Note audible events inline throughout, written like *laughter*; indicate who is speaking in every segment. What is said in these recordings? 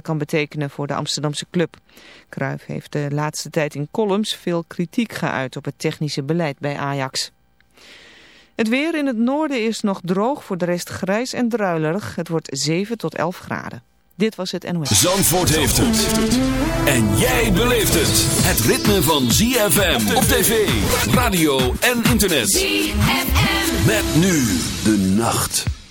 Speaker 1: kan betekenen voor de Amsterdamse club. Cruijff heeft de laatste tijd in columns veel kritiek geuit op het technische beleid bij Ajax. Het weer in het noorden is nog droog, voor de rest grijs en druilerig. Het wordt 7 tot 11 graden. Dit was het NOS.
Speaker 2: Zandvoort heeft het. En jij beleeft het. Het ritme van ZFM op tv, radio en internet. ZFM. Met nu de nacht.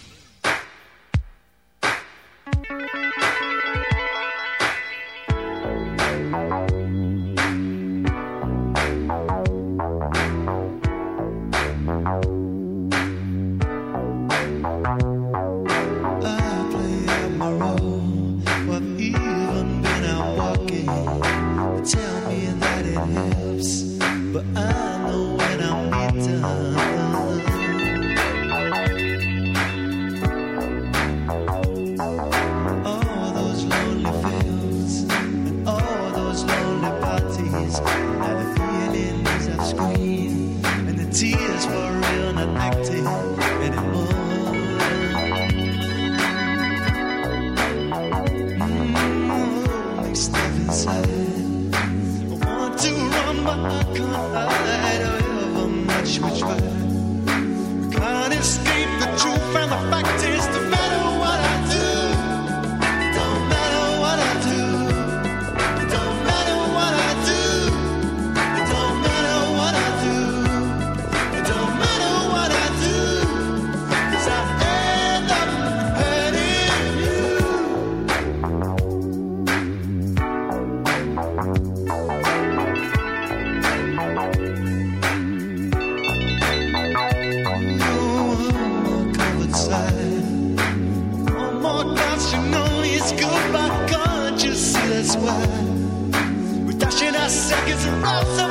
Speaker 3: Seconds and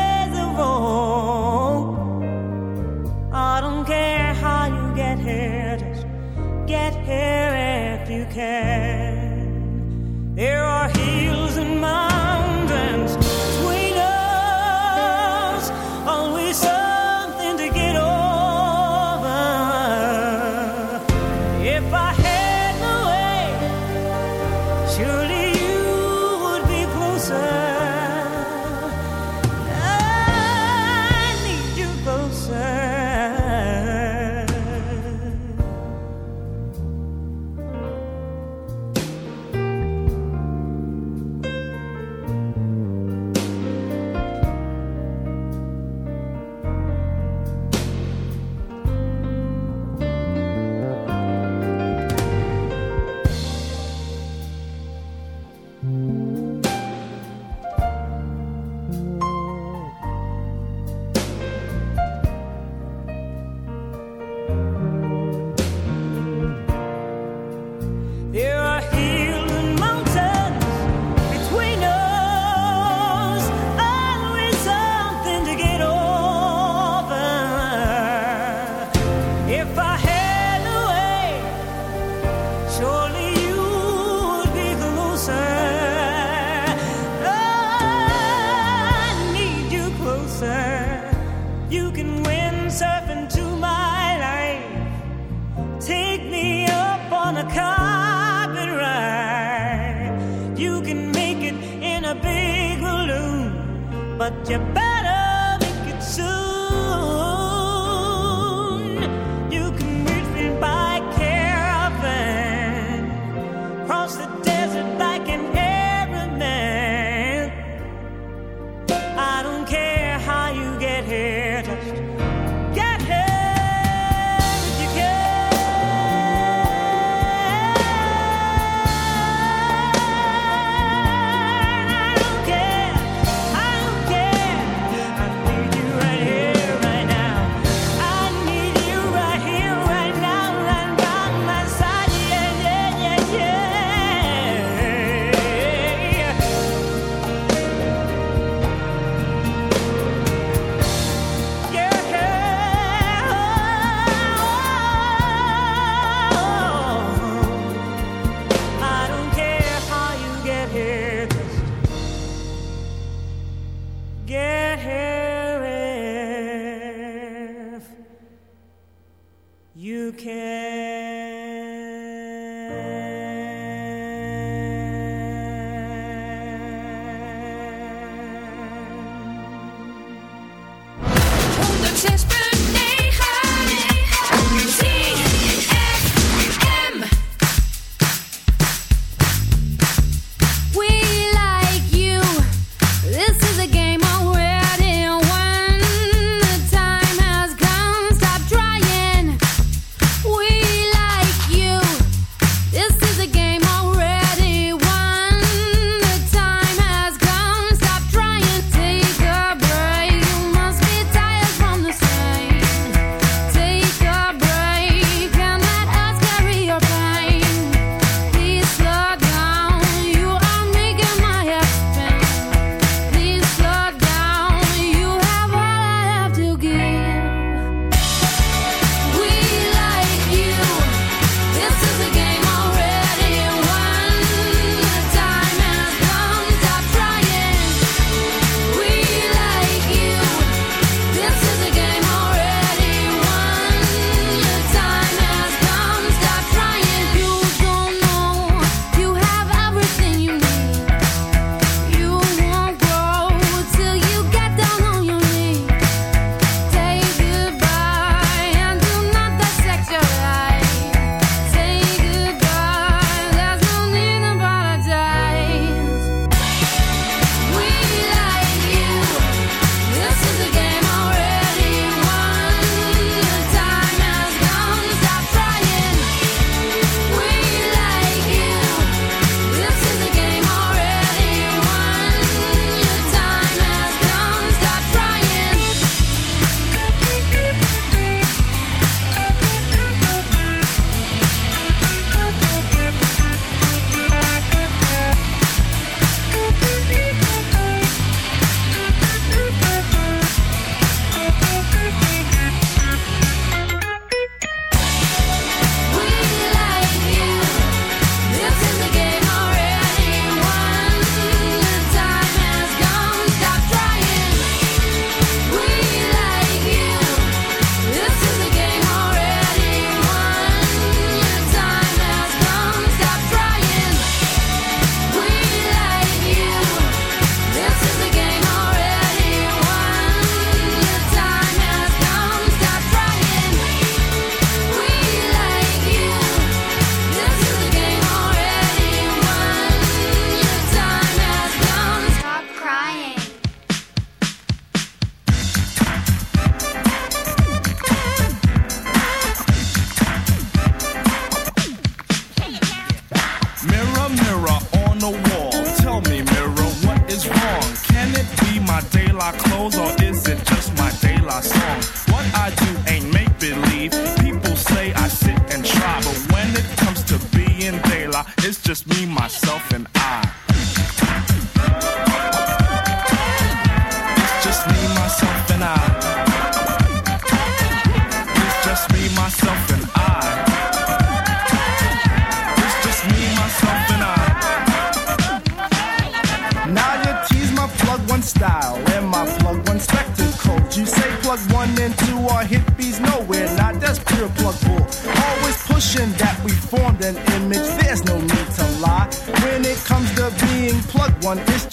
Speaker 4: hope. I don't care how you get here, just get here if you can. There are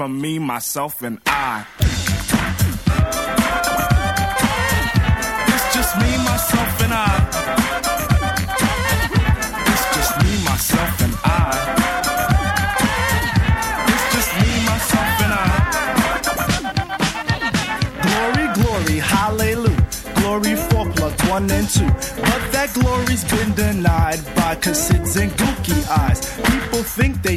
Speaker 5: from me, myself, and I. It's just me, myself, and I. It's just me, myself, and I. It's just me, myself, and I. Glory, glory, hallelujah! Glory for
Speaker 6: one and two. But that glory's been denied by cassids and gooky eyes. People think they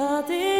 Speaker 7: Dat is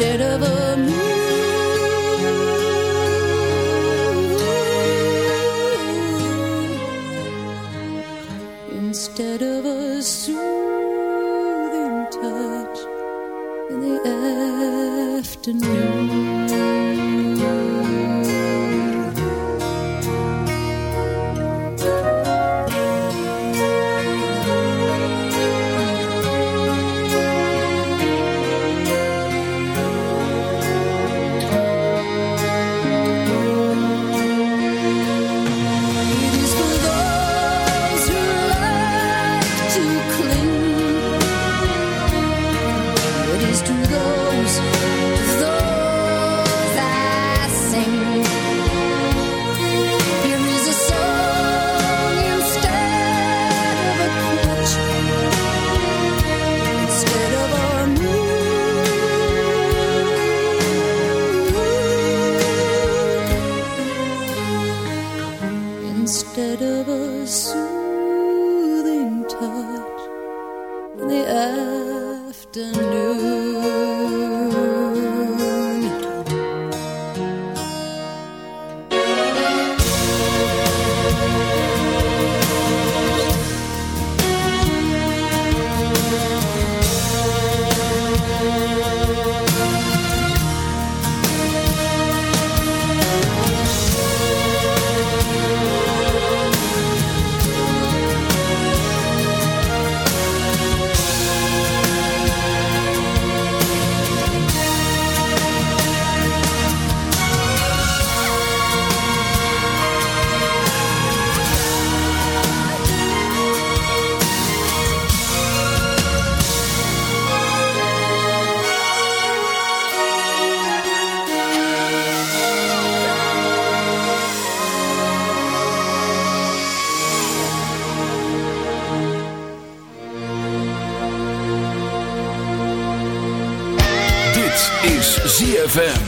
Speaker 8: Instead of a
Speaker 9: moon
Speaker 10: ZFM.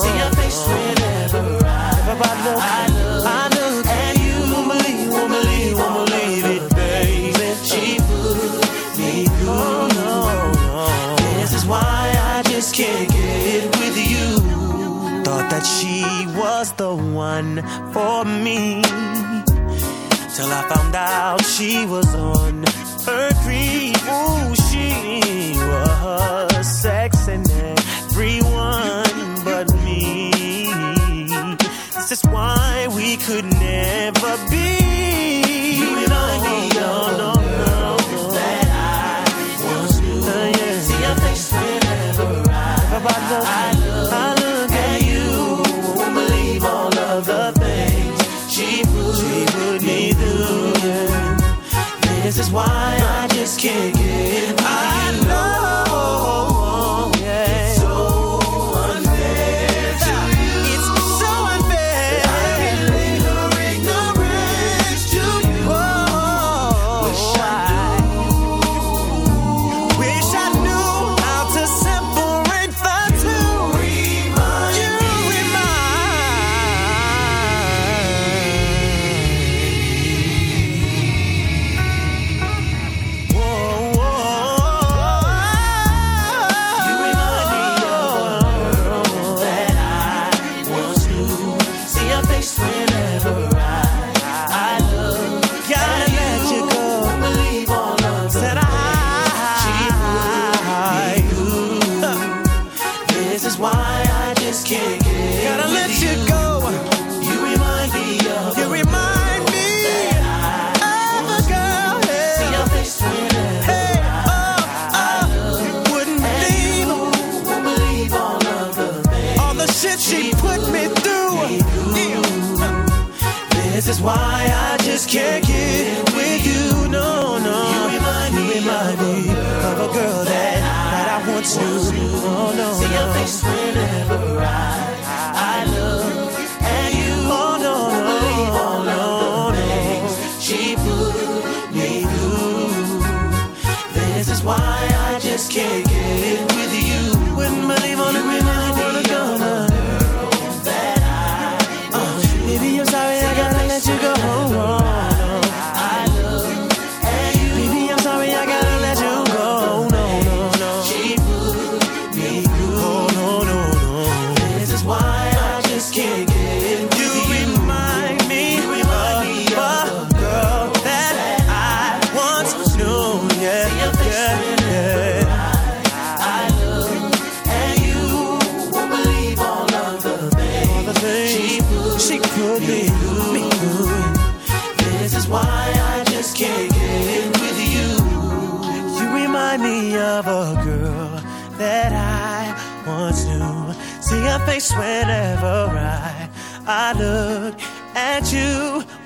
Speaker 11: See your face whenever I, I look, at you. Won't believe, won't believe, won't believe it, baby. She put me through. This is why I just can't get with you. Thought that she was the one for me. Till I found out she was on her creep. Ooh, she was everyone This is why we could never be. You remind me of no, no, no, that I once uh, knew. See your face whenever I, I, look, I look at you. Won't believe all of the things she put, she put me through. This is why I just can't get. whenever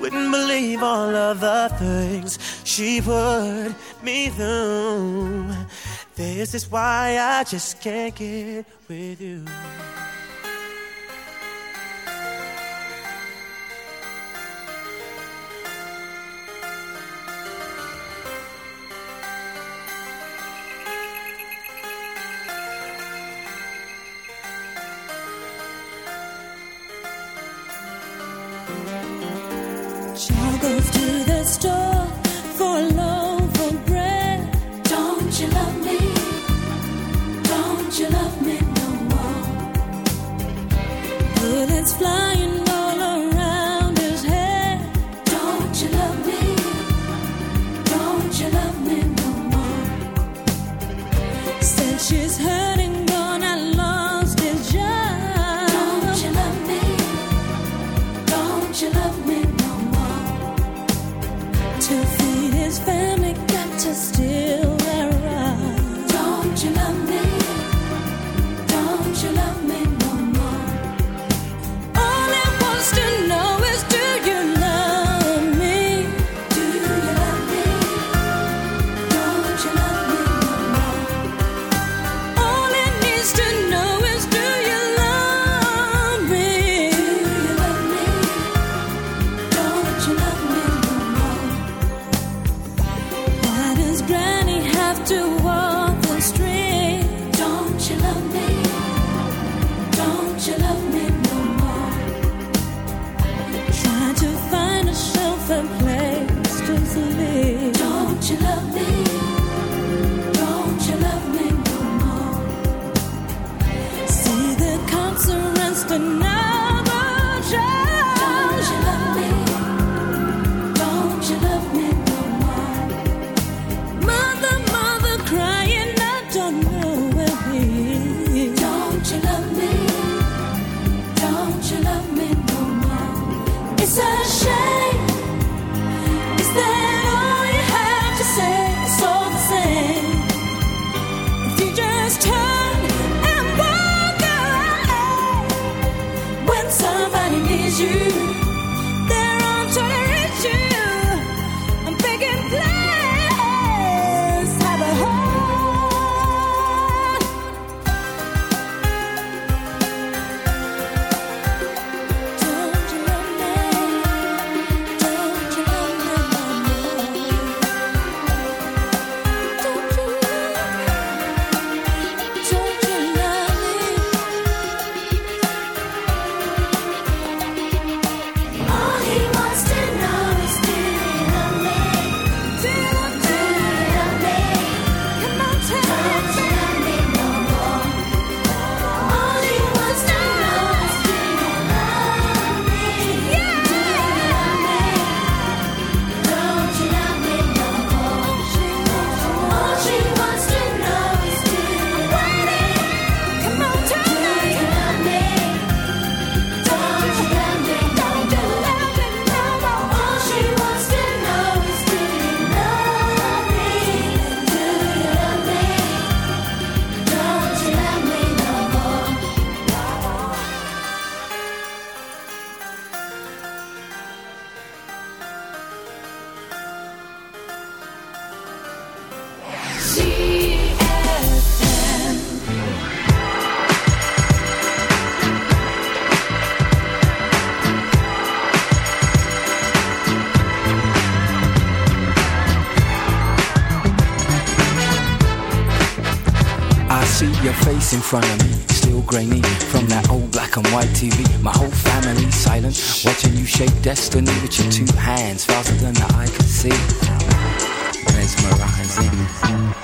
Speaker 11: wouldn't believe all of the things she put me through. This is why I just can't get with you.
Speaker 12: In front of me, still grainy from that old black and white TV. My whole family silent, watching you shape destiny with your two hands faster than the eye can see. Mesmerizing.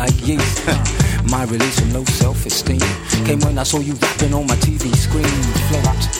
Speaker 12: Like *laughs* My release from low self-esteem. Came when I saw you rapping on my TV screen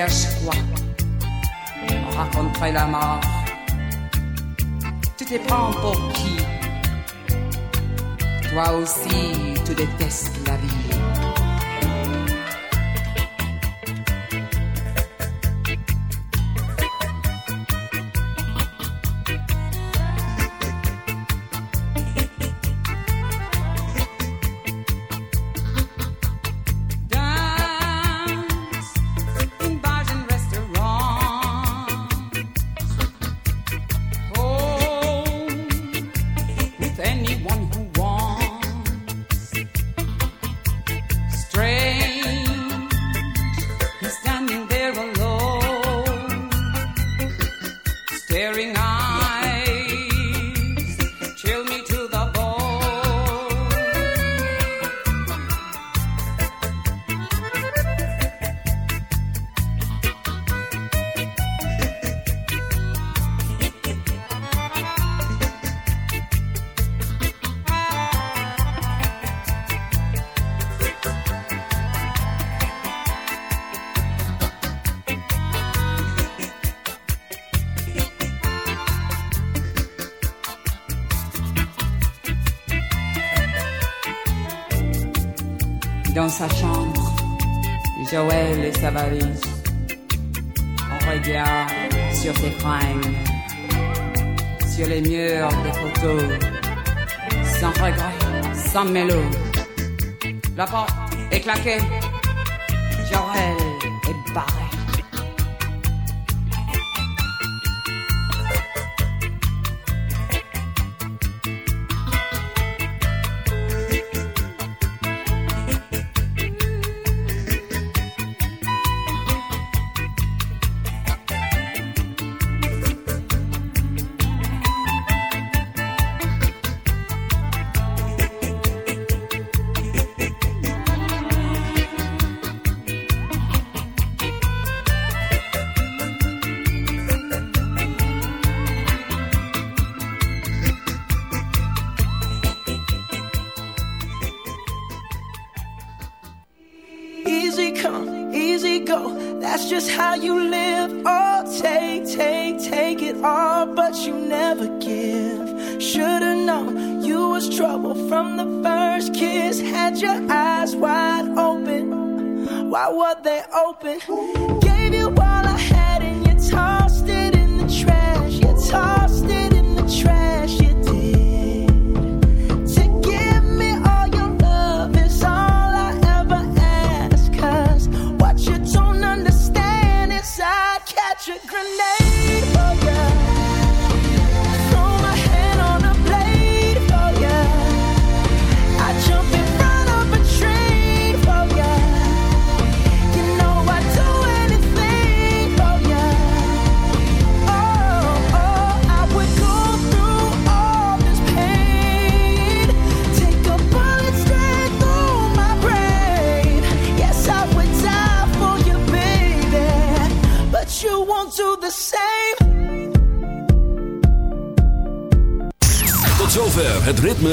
Speaker 4: Tu cherches quoi Rencontrer la mort. Tu te prends pour qui? Toi aussi, tu détestes la vie. On regarde sur ses fringues, sur les murs des photos, sans regret, sans mélo. La porte est claquée,
Speaker 7: open?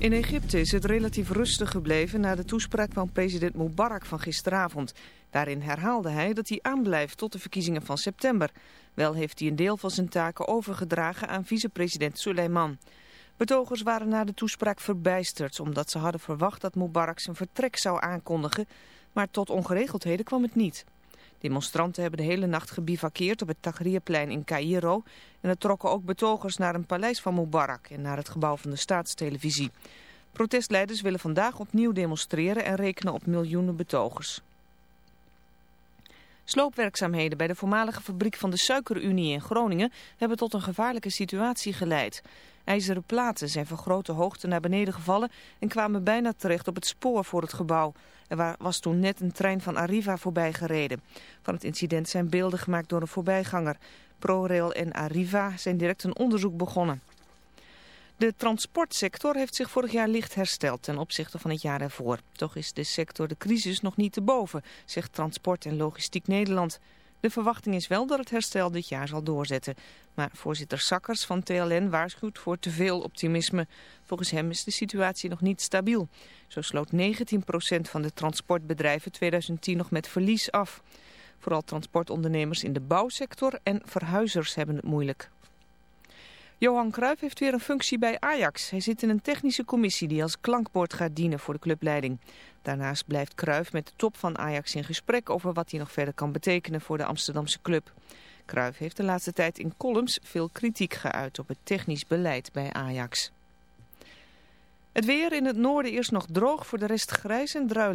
Speaker 1: In Egypte is het relatief rustig gebleven na de toespraak van president Mubarak van gisteravond. Daarin herhaalde hij dat hij aanblijft tot de verkiezingen van september. Wel heeft hij een deel van zijn taken overgedragen aan vicepresident Suleiman. Betogers waren na de toespraak verbijsterd omdat ze hadden verwacht dat Mubarak zijn vertrek zou aankondigen. Maar tot ongeregeldheden kwam het niet. Demonstranten hebben de hele nacht gebivakkeerd op het Tahrirplein in Cairo. En er trokken ook betogers naar een paleis van Mubarak en naar het gebouw van de staatstelevisie. Protestleiders willen vandaag opnieuw demonstreren en rekenen op miljoenen betogers. Sloopwerkzaamheden bij de voormalige fabriek van de Suikerunie in Groningen hebben tot een gevaarlijke situatie geleid. IJzeren platen zijn van grote hoogte naar beneden gevallen en kwamen bijna terecht op het spoor voor het gebouw. Er wa- was toen net een trein van Arriva voorbij gereden. Van het incident zijn beelden gemaakt door een voorbijganger. ProRail en Arriva zijn direct een onderzoek begonnen. De transportsector heeft zich vorig jaar licht hersteld ten opzichte van het jaar ervoor. Toch is de sector de crisis nog niet te boven, zegt Transport en Logistiek Nederland. De verwachting is wel dat het herstel dit jaar zal doorzetten. Maar voorzitter Sakkers van TLN waarschuwt voor te veel optimisme. Volgens hem is de situatie nog niet stabiel. Zo sloot 19% van de transportbedrijven 2010 nog met verlies af. Vooral transportondernemers in de bouwsector en verhuizers hebben het moeilijk. Johan Cruijff heeft weer een functie bij Ajax. Hij zit in een technische commissie die als klankbord gaat dienen voor de clubleiding. Daarnaast blijft Cruijff met de top van Ajax in gesprek over wat hij nog verder kan betekenen voor de Amsterdamse club. Cruijff heeft de laatste tijd in columns veel kritiek geuit op het technisch beleid bij Ajax. Het weer in het noorden eerst nog droog, voor de rest grijs en druilig.